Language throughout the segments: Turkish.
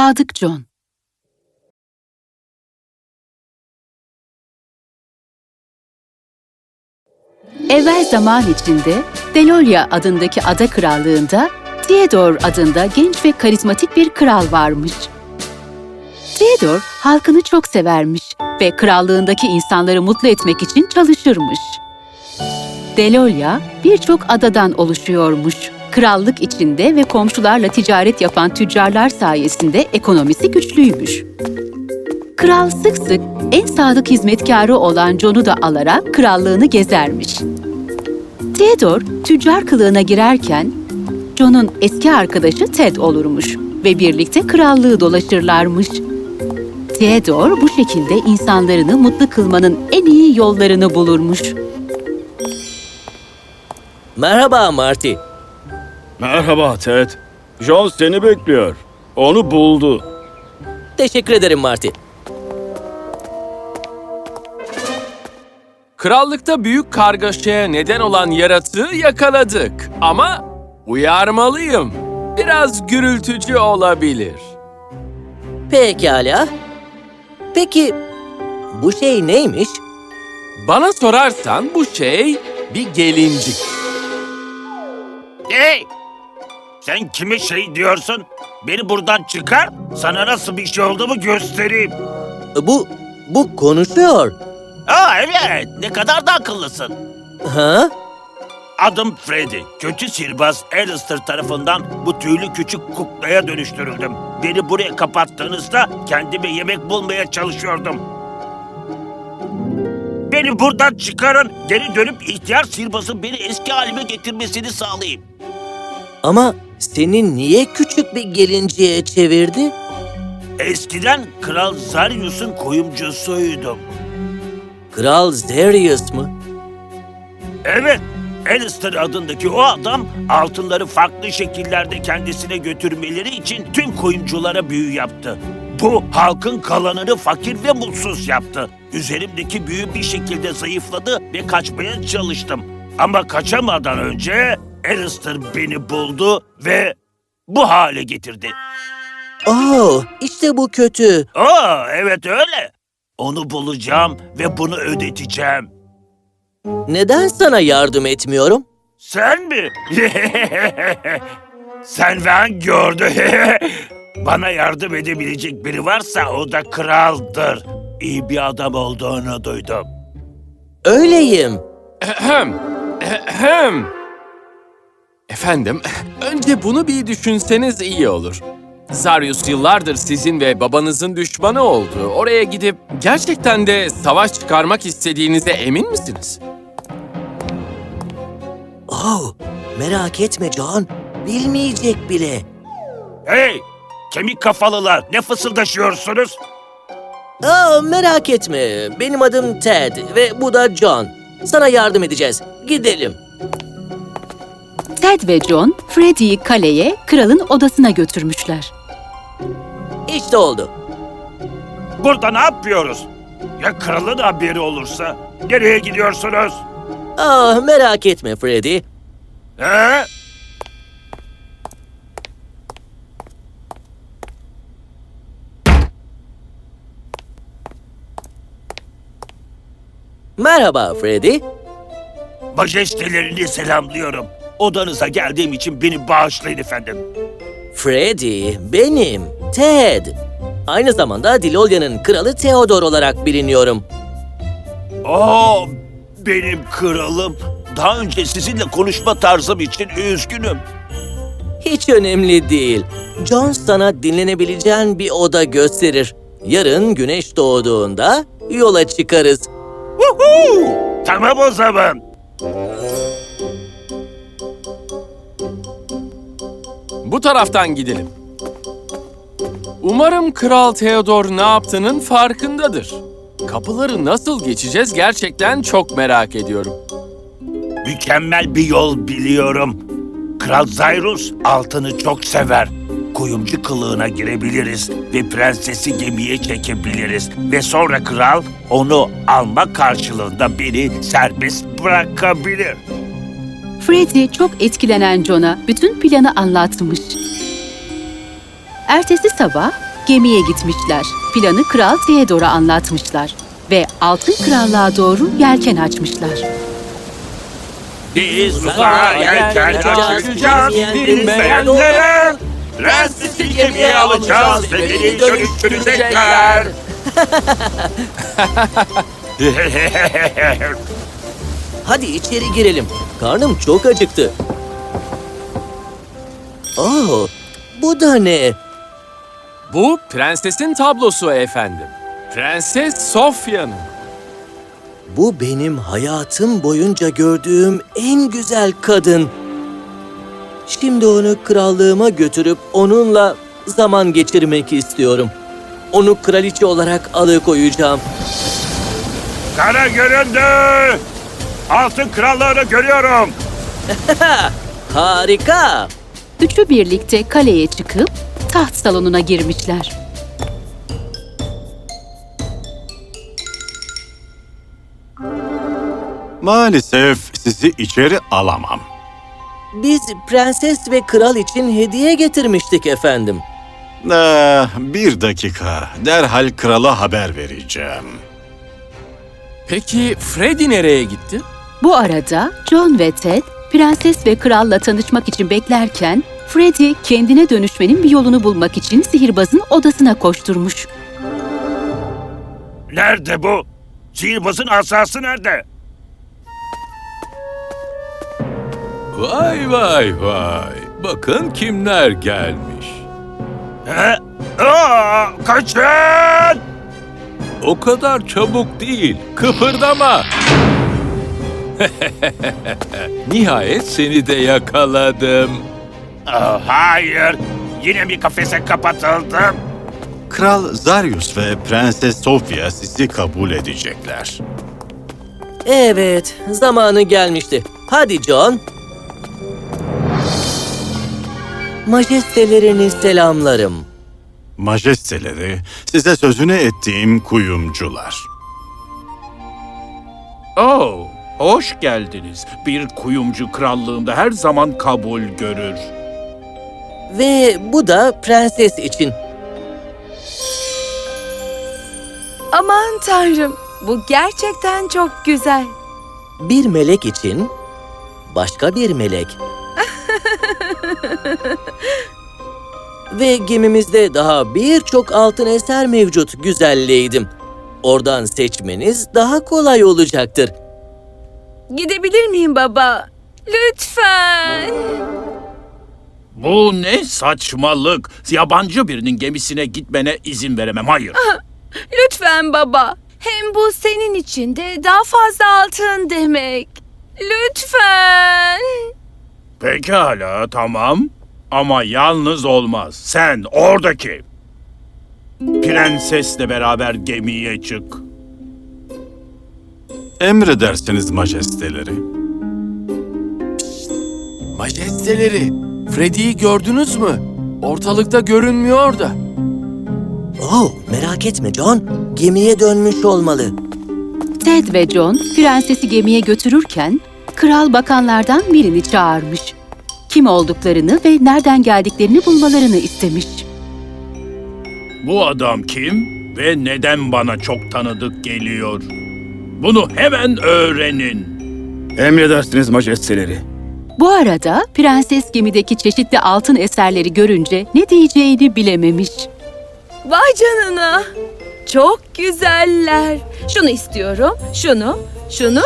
Sadık John Evvel zaman içinde Delolia adındaki ada krallığında Theodor adında genç ve karizmatik bir kral varmış. Theodor halkını çok severmiş ve krallığındaki insanları mutlu etmek için çalışırmış. Delolia birçok adadan oluşuyormuş. Krallık içinde ve komşularla ticaret yapan tüccarlar sayesinde ekonomisi güçlüymüş. Kral sık sık en sadık hizmetkarı olan John'u da alarak krallığını gezermiş. Theodor tüccar kılığına girerken John'un eski arkadaşı Ted olurmuş ve birlikte krallığı dolaşırlarmış. Theodor bu şekilde insanlarını mutlu kılmanın en iyi yollarını bulurmuş. Merhaba Marty. Merhaba Ted. John seni bekliyor. Onu buldu. Teşekkür ederim Marty. Krallıkta büyük kargaşaya neden olan yaratığı yakaladık. Ama uyarmalıyım. Biraz gürültücü olabilir. Pekala. Peki bu şey neymiş? Bana sorarsan bu şey bir gelincik. Hey! Sen kime şey diyorsun? Beni buradan çıkar, sana nasıl bir şey olduğumu göstereyim. Bu, bu konuşuyor. Aa evet, ne kadar da akıllısın. Ha? Adım Freddy. Kötü sihirbaz Alistair tarafından bu tüylü küçük kuklaya dönüştürüldüm. Beni buraya kapattığınızda kendime yemek bulmaya çalışıyordum. Beni buradan çıkarın, geri dönüp ihtiyar sihirbazın beni eski halime getirmesini sağlayayım. Ama seni niye küçük bir gelinciye çevirdi? Eskiden Kral Zarius'un kuyumcusuydum. Kral Zerius mı? Evet, Alistair adındaki o adam altınları farklı şekillerde kendisine götürmeleri için tüm kuyumculara büyü yaptı. Bu halkın kalanını fakir ve mutsuz yaptı. Üzerimdeki büyü bir şekilde zayıfladı ve kaçmaya çalıştım. Ama kaçamadan önce Alistair beni buldu ve bu hale getirdi. Oh, işte bu kötü. Aa, evet öyle. Onu bulacağım ve bunu ödeteceğim. Neden sana yardım etmiyorum? Sen mi? Sen ben gördü. Bana yardım edebilecek biri varsa o da kraldır. İyi bir adam olduğunu duydum. Öyleyim. Ahem. Ahem. Efendim, önce bunu bir düşünseniz iyi olur. Zarius yıllardır sizin ve babanızın düşmanı oldu. Oraya gidip gerçekten de savaş çıkarmak istediğinize emin misiniz? Oh, merak etme John. Bilmeyecek bile. Hey! Kemik kafalılar ne fısıldaşıyorsunuz? Aa, merak etme. Benim adım Ted ve bu da John. Sana yardım edeceğiz. Gidelim. Ted ve John, Freddy'yi kaleye, kralın odasına götürmüşler. İşte oldu. Burada ne yapıyoruz? Ya kralın haberi olursa? Nereye gidiyorsunuz? Ah, merak etme Freddy. He? Merhaba Freddy. Majestelerini selamlıyorum. Odanıza geldiğim için beni bağışlayın efendim. Freddy, benim. Ted. Aynı zamanda Dilolia'nın kralı Theodor olarak biliniyorum. Aa, benim kralım. Daha önce sizinle konuşma tarzım için üzgünüm. Hiç önemli değil. John sana dinlenebileceğin bir oda gösterir. Yarın güneş doğduğunda yola çıkarız. Woohoo! Tamam o zaman. Bu taraftan gidelim. Umarım Kral Theodor ne yaptığının farkındadır. Kapıları nasıl geçeceğiz gerçekten çok merak ediyorum. Mükemmel bir yol biliyorum. Kral Zayrus altını çok sever. Kuyumcu kılığına girebiliriz ve prensesi gemiye çekebiliriz. Ve sonra kral onu alma karşılığında beni serbest bırakabilir. Freddy çok etkilenen John'a bütün planı anlatmış. Ertesi sabah gemiye gitmişler. Planı Kral Theodor'a anlatmışlar ve Altın Krallığa doğru yelken açmışlar. Biz uzağa yelken açacağız bilmeyenlere. Prensesi gemiye alacağız ve beni dönüştürecekler. Hadi içeri girelim. Karnım çok acıktı. Oh, bu da ne? Bu prensesin tablosu efendim. Prenses Sofya'nın. Bu benim hayatım boyunca gördüğüm en güzel kadın. Şimdi onu krallığıma götürüp onunla zaman geçirmek istiyorum. Onu kraliçe olarak alıkoyacağım. Kara göründü. Altın krallığını görüyorum. Harika! Üçü birlikte kaleye çıkıp taht salonuna girmişler. Maalesef sizi içeri alamam. Biz prenses ve kral için hediye getirmiştik efendim. Ee, bir dakika, derhal krala haber vereceğim. Peki Freddy nereye gitti? Bu arada John ve Ted prenses ve kralla tanışmak için beklerken Freddy kendine dönüşmenin bir yolunu bulmak için sihirbazın odasına koşturmuş. Nerede bu? Sihirbazın asası nerede? Vay vay vay. Bakın kimler gelmiş. He? Aa, kaçın! O kadar çabuk değil. Kıpırdama. Nihayet seni de yakaladım. Aa, hayır. Yine bir kafese kapatıldım. Kral Zarius ve Prenses Sofia sizi kabul edecekler. Evet, zamanı gelmişti. Hadi John. Majestelerini selamlarım. Majesteleri, size sözünü ettiğim kuyumcular. Oh, hoş geldiniz. Bir kuyumcu krallığında her zaman kabul görür. Ve bu da prenses için. Aman tanrım, bu gerçekten çok güzel. Bir melek için başka bir melek. Ve gemimizde daha birçok altın eser mevcut güzel leydim. Oradan seçmeniz daha kolay olacaktır. Gidebilir miyim baba? Lütfen. Bu ne saçmalık. Yabancı birinin gemisine gitmene izin veremem. Hayır. Lütfen baba. Hem bu senin için de daha fazla altın demek. Lütfen. Pekala, tamam. Ama yalnız olmaz. Sen oradaki. Prensesle beraber gemiye çık. Emredersiniz majesteleri. Majesteleri, Freddy'yi gördünüz mü? Ortalıkta görünmüyor da. Oh, merak etme John. Gemiye dönmüş olmalı. Ted ve John prensesi gemiye götürürken kral bakanlardan birini çağırmış. Kim olduklarını ve nereden geldiklerini bulmalarını istemiş. Bu adam kim ve neden bana çok tanıdık geliyor? Bunu hemen öğrenin. Emredersiniz majesteleri. Bu arada prenses gemideki çeşitli altın eserleri görünce ne diyeceğini bilememiş. Vay canına. Çok güzeller. Şunu istiyorum, şunu, şunu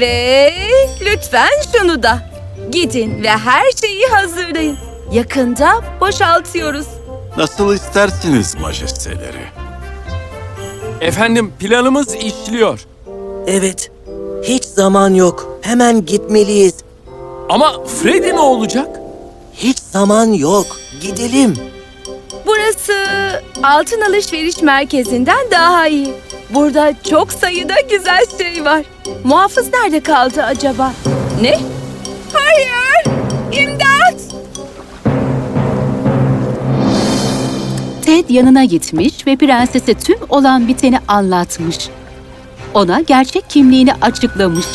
ve lütfen şunu da. Gidin ve her şeyi hazırlayın. Yakında boşaltıyoruz. Nasıl istersiniz majesteleri? Efendim planımız işliyor. Evet, hiç zaman yok. Hemen gitmeliyiz. Ama Freddy ne olacak? Hiç zaman yok. Gidelim. Burası altın alışveriş merkezinden daha iyi. Burada çok sayıda güzel şey var. Muhafız nerede kaldı acaba? Ne? Hayır! İmdat! Ted yanına gitmiş ve prensese tüm olan biteni anlatmış. Ona gerçek kimliğini açıklamış.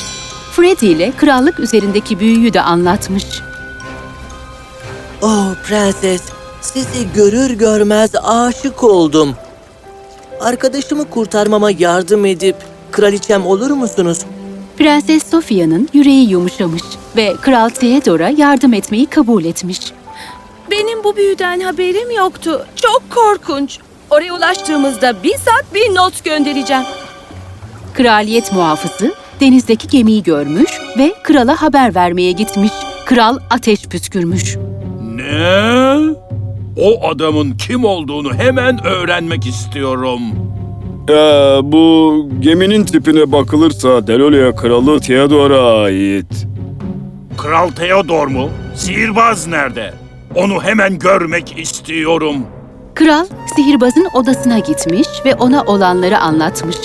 Freddy ile krallık üzerindeki büyüyü de anlatmış. Oh prenses, Sizi görür görmez aşık oldum. Arkadaşımı kurtarmama yardım edip kraliçem olur musunuz? Prenses Sofia'nın yüreği yumuşamış ve Kral Theodor'a yardım etmeyi kabul etmiş. Benim bu büyüden haberim yoktu. Çok korkunç. Oraya ulaştığımızda bizzat bir not göndereceğim. Kraliyet muhafızı denizdeki gemiyi görmüş ve krala haber vermeye gitmiş. Kral ateş püskürmüş. Ne? O adamın kim olduğunu hemen öğrenmek istiyorum. Ee, bu geminin tipine bakılırsa Delolia Kralı Theodor'a ait. Kral Theodor mu? Sihirbaz nerede? Onu hemen görmek istiyorum. Kral sihirbazın odasına gitmiş ve ona olanları anlatmış.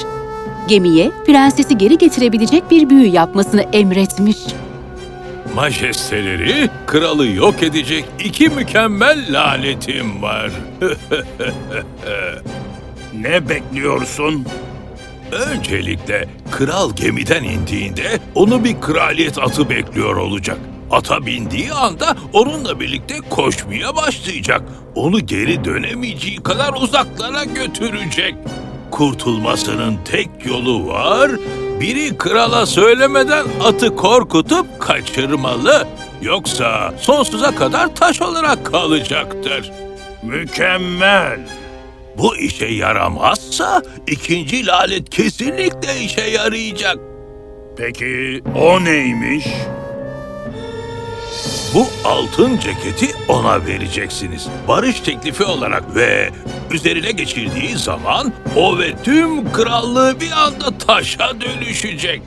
Gemiye prensesi geri getirebilecek bir büyü yapmasını emretmiş. Majesteleri, kralı yok edecek iki mükemmel lanetim var. Ne bekliyorsun? Öncelikle kral gemiden indiğinde onu bir kraliyet atı bekliyor olacak. Ata bindiği anda onunla birlikte koşmaya başlayacak. Onu geri dönemeyeceği kadar uzaklara götürecek. Kurtulmasının tek yolu var. Biri krala söylemeden atı korkutup kaçırmalı. Yoksa sonsuza kadar taş olarak kalacaktır. Mükemmel. Bu işe yaramazsa ikinci lanet kesinlikle işe yarayacak. Peki o neymiş? Bu altın ceketi ona vereceksiniz. Barış teklifi olarak ve üzerine geçirdiği zaman o ve tüm krallığı bir anda taşa dönüşecek.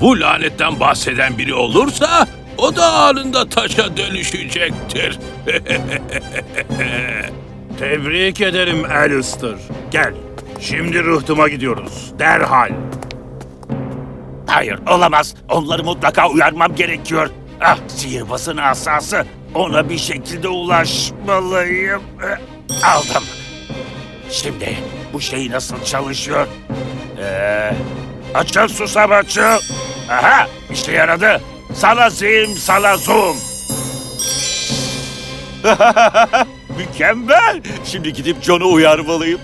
Bu lanetten bahseden biri olursa o da anında taşa dönüşecektir. Tebrik ederim Alistair. Gel. Şimdi rıhtıma gidiyoruz. Derhal. Hayır olamaz. Onları mutlaka uyarmam gerekiyor. Ah sihirbazın asası. Ona bir şekilde ulaşmalıyım. Eh, Aldım. Şimdi bu şey nasıl çalışıyor? Ee, açıl susam açıl. Aha işe yaradı. Sana zim sana zoom. Mükemmel. Şimdi gidip John'u uyarmalıyım.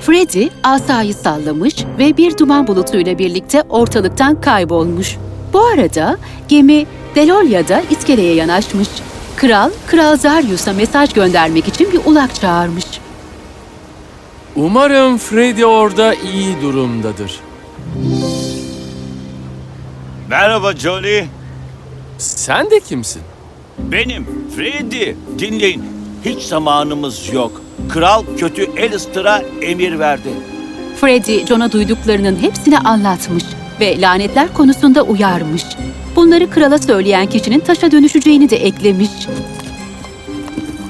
Freddy asayı sallamış ve bir duman bulutuyla birlikte ortalıktan kaybolmuş. Bu arada gemi Delolia'da iskeleye yanaşmış. Kral, Kral Zarius'a mesaj göndermek için bir ulak çağırmış. Umarım Freddy orada iyi durumdadır. Merhaba Johnny. Sen de kimsin? Benim Freddy. Dinleyin. Hiç zamanımız yok. Kral kötü Alistair'a emir verdi. Freddy, John'a duyduklarının hepsini anlatmış ve lanetler konusunda uyarmış. Bunları krala söyleyen kişinin taşa dönüşeceğini de eklemiş.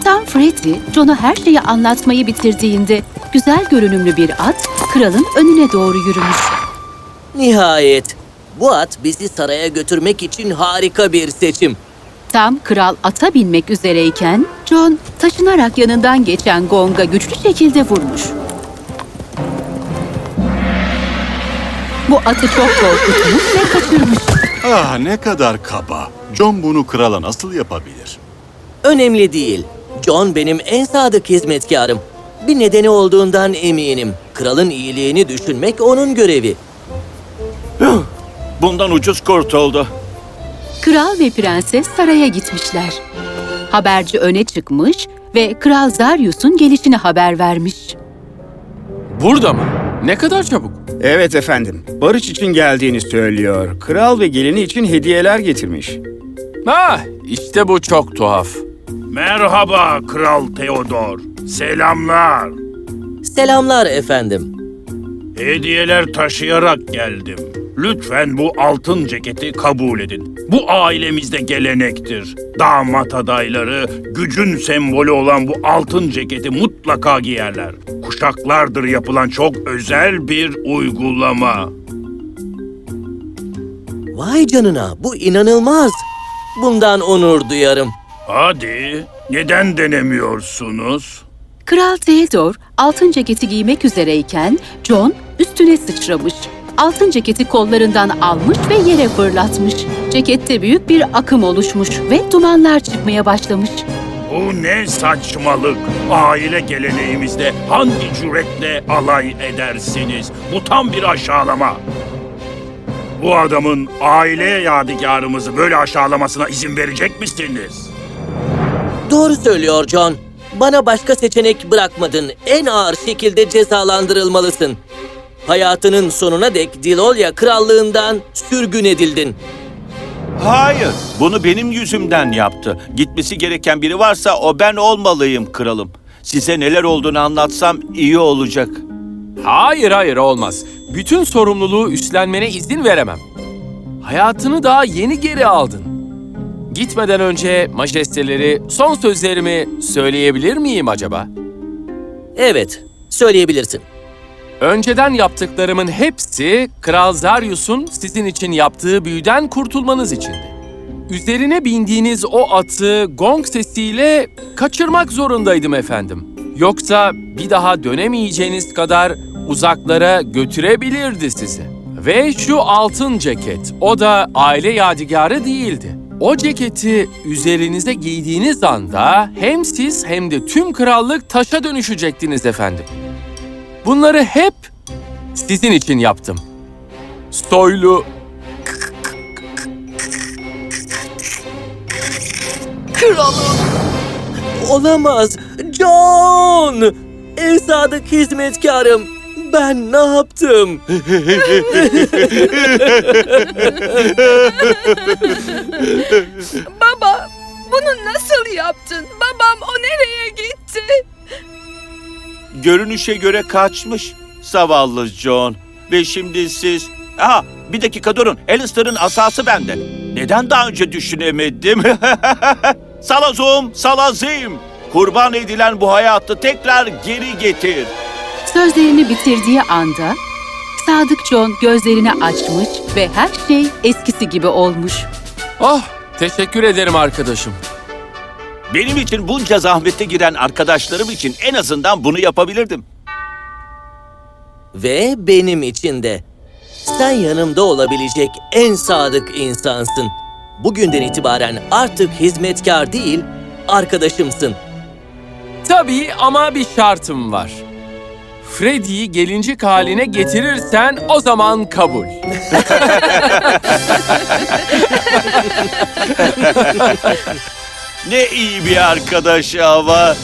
Tam Freddy, John'a her şeyi anlatmayı bitirdiğinde güzel görünümlü bir at kralın önüne doğru yürümüş. Nihayet. Bu at bizi saraya götürmek için harika bir seçim. Tam kral ata binmek üzereyken John taşınarak yanından geçen gonga güçlü şekilde vurmuş. Bu atı çok korkutmuş ve kaçırmış. Ah ne kadar kaba. John bunu krala nasıl yapabilir? Önemli değil. John benim en sadık hizmetkarım. Bir nedeni olduğundan eminim. Kralın iyiliğini düşünmek onun görevi. Bundan ucuz kurtuldu. Kral ve prenses saraya gitmişler. Haberci öne çıkmış ve Kral Zarius'un gelişini haber vermiş. Burada mı? Ne kadar çabuk. Evet efendim. Barış için geldiğini söylüyor. Kral ve gelini için hediyeler getirmiş. Ah, işte bu çok tuhaf. Merhaba Kral Theodor. Selamlar. Selamlar efendim. Hediyeler taşıyarak geldim. Lütfen bu altın ceketi kabul edin. Bu ailemizde gelenektir. Damat adayları gücün sembolü olan bu altın ceketi mutlaka giyerler. Kuşaklardır yapılan çok özel bir uygulama. Vay canına bu inanılmaz. Bundan onur duyarım. Hadi, neden denemiyorsunuz? Kral Theodor altın ceketi giymek üzereyken John üstüne sıçramış. Altın ceketi kollarından almış ve yere fırlatmış. Cekette büyük bir akım oluşmuş ve dumanlar çıkmaya başlamış. Bu ne saçmalık. Aile geleneğimizde hangi cüretle alay edersiniz? Bu tam bir aşağılama. Bu adamın aile yadigarımızı böyle aşağılamasına izin verecek misiniz? Doğru söylüyor John. Bana başka seçenek bırakmadın. En ağır şekilde cezalandırılmalısın. Hayatının sonuna dek Dilolya krallığından sürgün edildin. Hayır, bunu benim yüzümden yaptı. Gitmesi gereken biri varsa o ben olmalıyım kralım. Size neler olduğunu anlatsam iyi olacak. Hayır hayır olmaz. Bütün sorumluluğu üstlenmene izin veremem. Hayatını daha yeni geri aldın. Gitmeden önce majesteleri son sözlerimi söyleyebilir miyim acaba? Evet, söyleyebilirsin. Önceden yaptıklarımın hepsi Kral Zaryus'un sizin için yaptığı büyüden kurtulmanız içindi. Üzerine bindiğiniz o atı gong sesiyle kaçırmak zorundaydım efendim. Yoksa bir daha dönemeyeceğiniz kadar uzaklara götürebilirdi sizi. Ve şu altın ceket, o da aile yadigarı değildi. O ceketi üzerinize giydiğiniz anda hem siz hem de tüm krallık taşa dönüşecektiniz efendim. Bunları hep sizin için yaptım. Soylu Olamaz. John! En sadık hizmetkarım. Ben ne yaptım? Baba, bunu nasıl yaptın? Babam o nereye gitti? Görünüşe göre kaçmış. Zavallı John. Ve şimdi siz... Aha, bir dakika durun. Alistair'ın asası bende. Neden daha önce düşünemedim? salazum, salazim. Kurban edilen bu hayatı tekrar geri getir. Sözlerini bitirdiği anda Sadık John gözlerini açmış ve her şey eskisi gibi olmuş. Oh, teşekkür ederim arkadaşım. Benim için bunca zahmete giren arkadaşlarım için en azından bunu yapabilirdim. Ve benim için de. Sen yanımda olabilecek en sadık insansın. Bugünden itibaren artık hizmetkar değil, arkadaşımsın. Tabii ama bir şartım var. Freddy'yi gelincik haline getirirsen o zaman kabul. Ne iyi bir arkadaş ama.